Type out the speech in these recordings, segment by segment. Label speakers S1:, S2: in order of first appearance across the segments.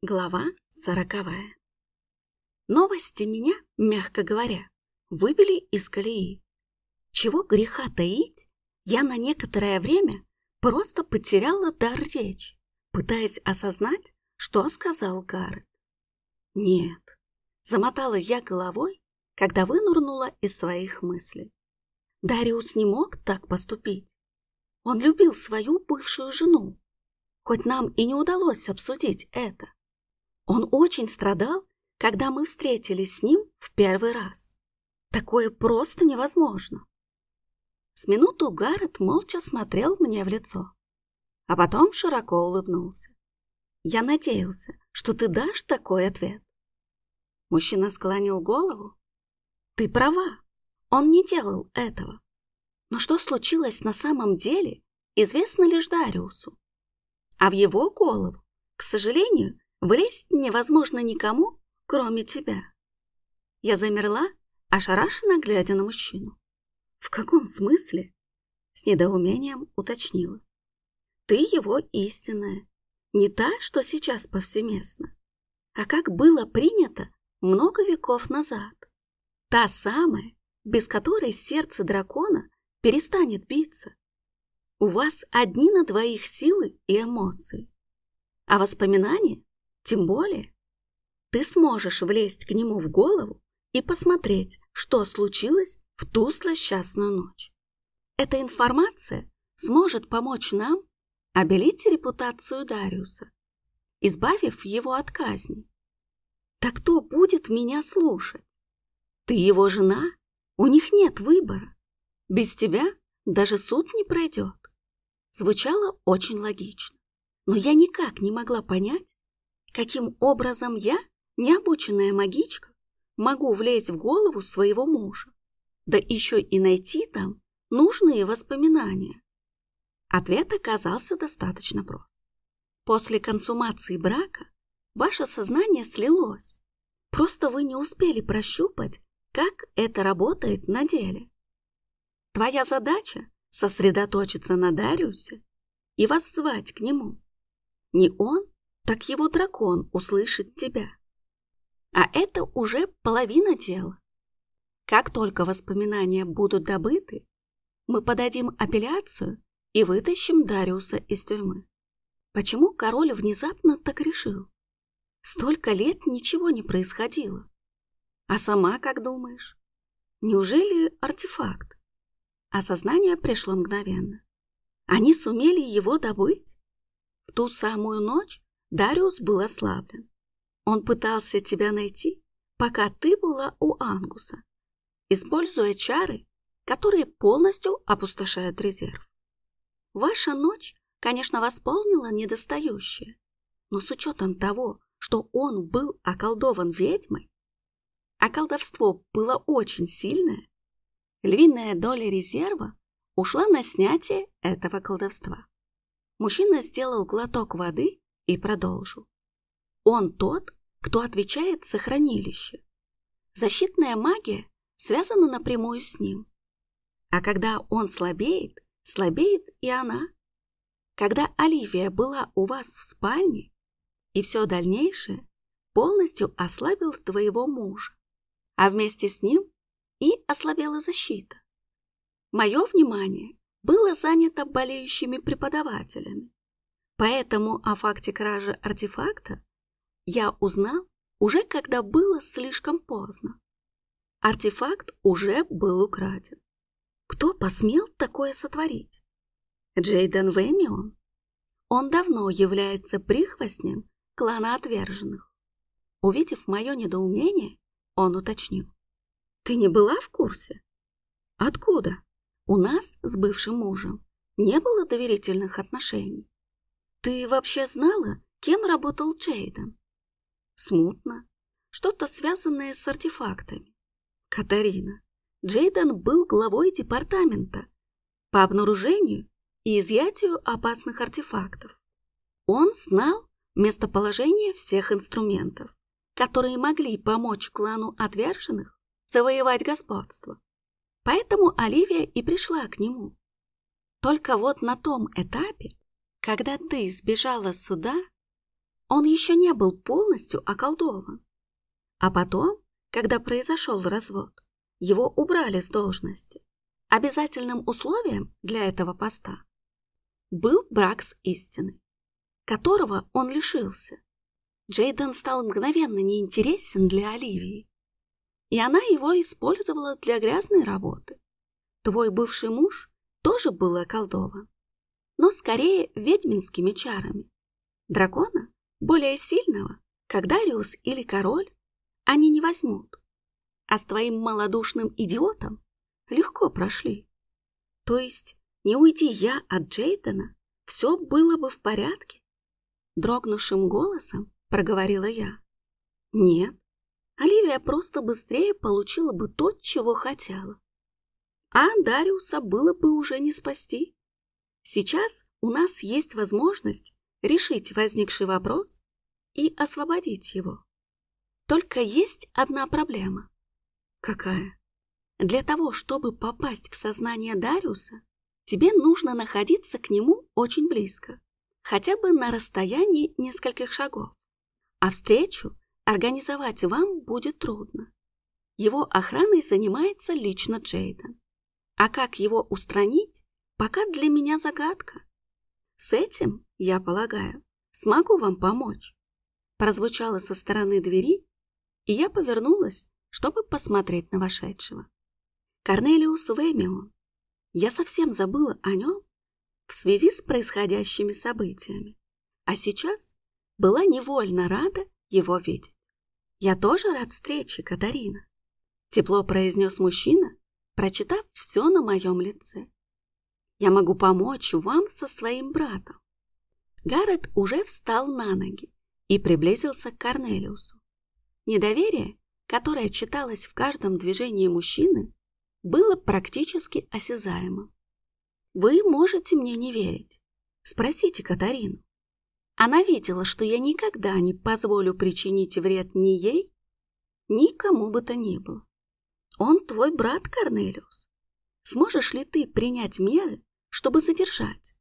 S1: Глава сороковая. Новости меня, мягко говоря, выбили из колеи. Чего греха таить, я на некоторое время просто потеряла дар речи, пытаясь осознать, что сказал Гаррет. Нет, замотала я головой, когда вынурнула из своих мыслей. Дариус не мог так поступить. Он любил свою бывшую жену, хоть нам и не удалось обсудить это. Он очень страдал, когда мы встретились с ним в первый раз. Такое просто невозможно. С минуту Гаррет молча смотрел мне в лицо, а потом широко улыбнулся. Я надеялся, что ты дашь такой ответ. Мужчина склонил голову. Ты права, он не делал этого. Но что случилось на самом деле, известно лишь Дариусу. А в его голову, к сожалению, Влезть невозможно никому, кроме тебя. Я замерла, ошарашенно глядя на мужчину. В каком смысле? С недоумением уточнила. Ты его истинная, не та, что сейчас повсеместно, а как было принято много веков назад. Та самая, без которой сердце дракона перестанет биться. У вас одни на двоих силы и эмоции, а воспоминания тем более, ты сможешь влезть к нему в голову и посмотреть, что случилось в ту злосчастную ночь. Эта информация сможет помочь нам обелить репутацию Дариуса, избавив его от казни. Так кто будет меня слушать? Ты его жена? У них нет выбора. Без тебя даже суд не пройдет. Звучало очень логично, но я никак не могла понять, Каким образом я, необученная магичка, могу влезть в голову своего мужа, да еще и найти там нужные воспоминания? Ответ оказался достаточно прост. После консумации брака ваше сознание слилось. Просто вы не успели прощупать, как это работает на деле. Твоя задача — сосредоточиться на Дариусе и воззвать к нему. Не он, так его дракон услышит тебя. А это уже половина дела. Как только воспоминания будут добыты, мы подадим апелляцию и вытащим Дариуса из тюрьмы. Почему король внезапно так решил? Столько лет ничего не происходило. А сама как думаешь? Неужели артефакт? Осознание пришло мгновенно. Они сумели его добыть? В ту самую ночь, Дариус был ослаблен. Он пытался тебя найти, пока ты была у Ангуса, используя чары, которые полностью опустошают резерв. Ваша ночь, конечно, восполнила недостающее, но с учетом того, что он был околдован ведьмой, а колдовство было очень сильное, львиная доля резерва ушла на снятие этого колдовства. Мужчина сделал глоток воды и продолжу. Он тот, кто отвечает за хранилище. Защитная магия связана напрямую с ним. А когда он слабеет, слабеет и она. Когда Оливия была у вас в спальне, и все дальнейшее полностью ослабил твоего мужа, а вместе с ним и ослабела защита. Мое внимание было занято болеющими преподавателями, Поэтому о факте кражи артефакта я узнал уже когда было слишком поздно. Артефакт уже был украден. Кто посмел такое сотворить? Джейден Вэмион? Он давно является прихвостнем клана отверженных. Увидев мое недоумение, он уточнил. Ты не была в курсе? Откуда? У нас с бывшим мужем не было доверительных отношений. Ты вообще знала, кем работал Джейден? Смутно. Что-то связанное с артефактами. Катарина. Джейден был главой департамента по обнаружению и изъятию опасных артефактов. Он знал местоположение всех инструментов, которые могли помочь клану отверженных завоевать господство. Поэтому Оливия и пришла к нему. Только вот на том этапе, когда ты сбежала сюда, он еще не был полностью околдован. А потом, когда произошел развод, его убрали с должности. Обязательным условием для этого поста был брак с истиной, которого он лишился. Джейден стал мгновенно неинтересен для Оливии, и она его использовала для грязной работы. Твой бывший муж тоже был околдован, но скорее ведьминскими чарами. Дракона, более сильного, как Дариус или король, они не возьмут. А с твоим малодушным идиотом легко прошли. То есть, не уйди я от Джейдена, все было бы в порядке? Дрогнувшим голосом проговорила я. Нет, Оливия просто быстрее получила бы то, чего хотела. А Дариуса было бы уже не спасти. Сейчас у нас есть возможность решить возникший вопрос и освободить его. Только есть одна проблема. Какая? Для того, чтобы попасть в сознание Дариуса, тебе нужно находиться к нему очень близко, хотя бы на расстоянии нескольких шагов. А встречу организовать вам будет трудно. Его охраной занимается лично Джейден. А как его устранить, пока для меня загадка. С этим, я полагаю, смогу вам помочь. Прозвучало со стороны двери, и я повернулась, чтобы посмотреть на вошедшего. Корнелиус Вэмион. Я совсем забыла о нем в связи с происходящими событиями, а сейчас была невольно рада его видеть. «Я тоже рад встрече, Катарина», — тепло произнес мужчина, прочитав все на моем лице. «Я могу помочь вам со своим братом». Гаррет уже встал на ноги и приблизился к Корнелиусу. Недоверие, которое читалось в каждом движении мужчины, было практически осязаемо. «Вы можете мне не верить. Спросите Катарину. Она видела, что я никогда не позволю причинить вред ни ей, ни кому бы то ни было. Он твой брат, Корнелиус. Сможешь ли ты принять меры, чтобы задержать?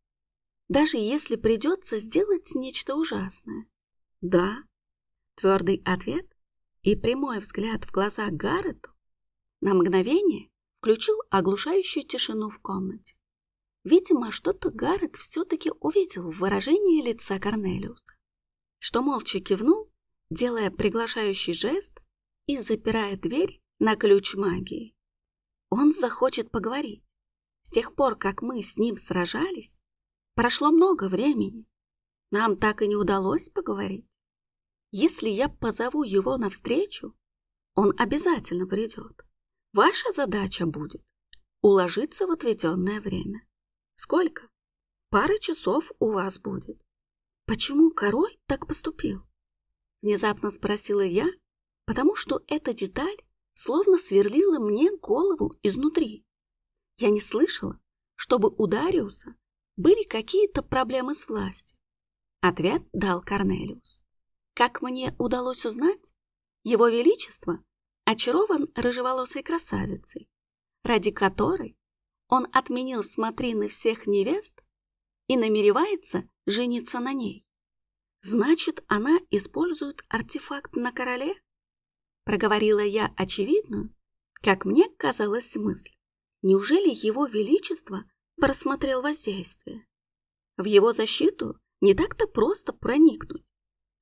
S1: Даже если придется сделать нечто ужасное. Да. Твердый ответ и прямой взгляд в глаза Гаррету на мгновение включил оглушающую тишину в комнате. Видимо, что-то Гаррет все-таки увидел в выражении лица Корнелиуса, что молча кивнул, делая приглашающий жест и запирая дверь на ключ магии. Он захочет поговорить. С тех пор, как мы с ним сражались, прошло много времени. Нам так и не удалось поговорить. Если я позову его навстречу, он обязательно придет. Ваша задача будет уложиться в отведенное время. Сколько? Пара часов у вас будет. Почему король так поступил? Внезапно спросила я, потому что эта деталь словно сверлила мне голову изнутри. Я не слышала, чтобы у Дариуса были какие-то проблемы с властью. Ответ дал Корнелиус. Как мне удалось узнать, его величество очарован рыжеволосой красавицей, ради которой он отменил смотрины всех невест и намеревается жениться на ней. Значит, она использует артефакт на короле? Проговорила я очевидную, как мне казалось, мысль. Неужели его величество просмотрел воздействие? В его защиту не так-то просто проникнуть.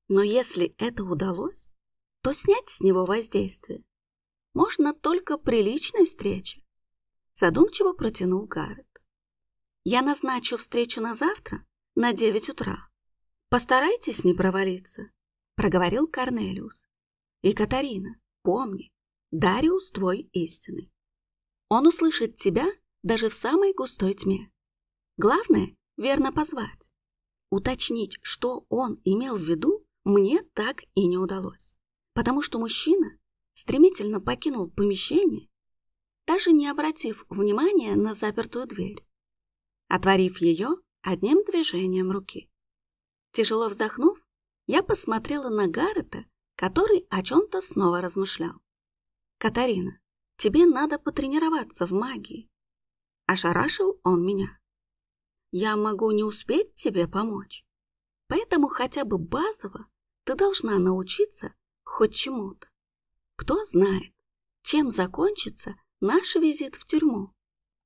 S1: Но если это удалось, то снять с него воздействие можно только при личной встрече задумчиво протянул Гаррет. Я назначу встречу на завтра на девять утра. Постарайтесь не провалиться, проговорил Корнелиус. И Катарина, помни, Дариус твой истинный. Он услышит тебя даже в самой густой тьме. Главное — верно позвать. Уточнить, что он имел в виду, мне так и не удалось, потому что мужчина стремительно покинул помещение даже не обратив внимания на запертую дверь, отворив ее одним движением руки. Тяжело вздохнув, я посмотрела на Гаррета, который о чем-то снова размышлял. «Катарина, тебе надо потренироваться в магии». Ошарашил он меня. «Я могу не успеть тебе помочь, поэтому хотя бы базово ты должна научиться хоть чему-то. Кто знает, чем закончится наш визит в тюрьму.